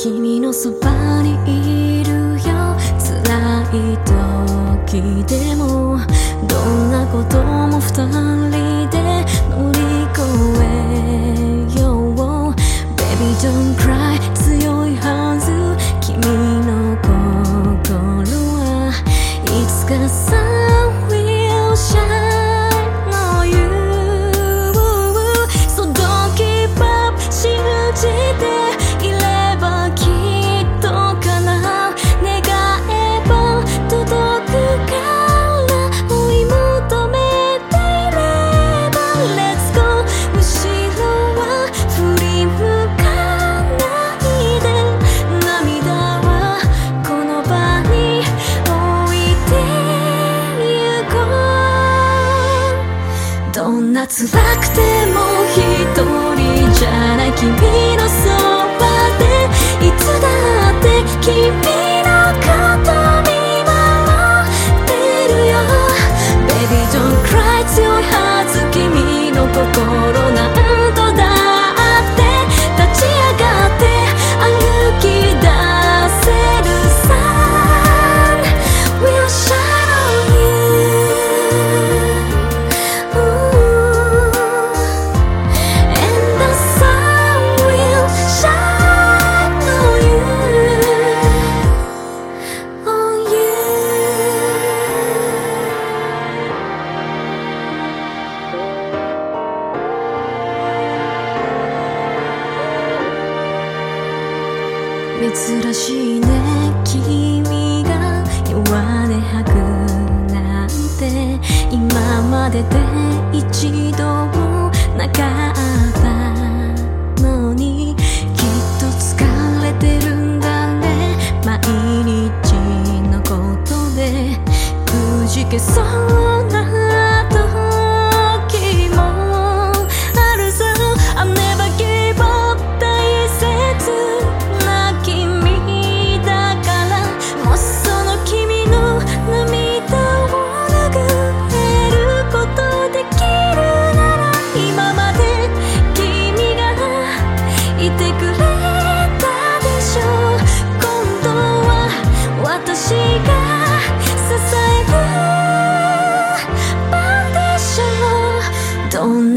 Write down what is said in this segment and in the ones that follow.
君のそばにいるよ。辛い時でもどんなことも二人で乗り越えよう。Baby don't cry 強いはず。君の心は。いつか sun 辛くても一人じゃない君珍しいね。君が弱音吐くなんて。今までで一度もなかったのに。きっと疲れてるんだね。毎日のことで。くじけそう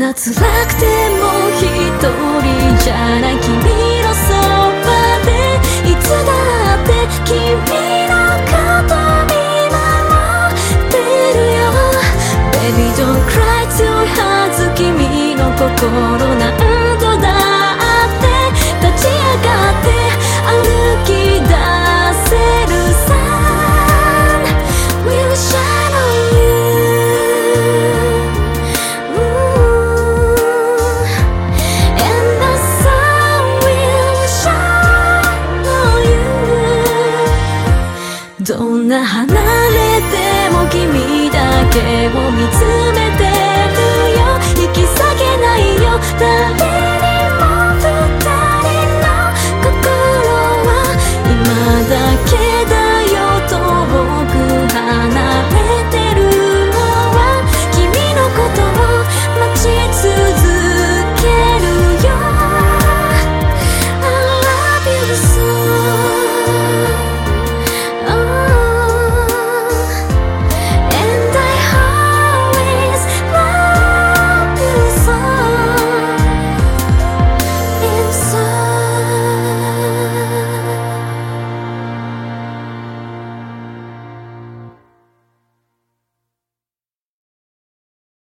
な辛くても一人じゃない君離れても君だけを見つめてるよ。引き下げないよ。誰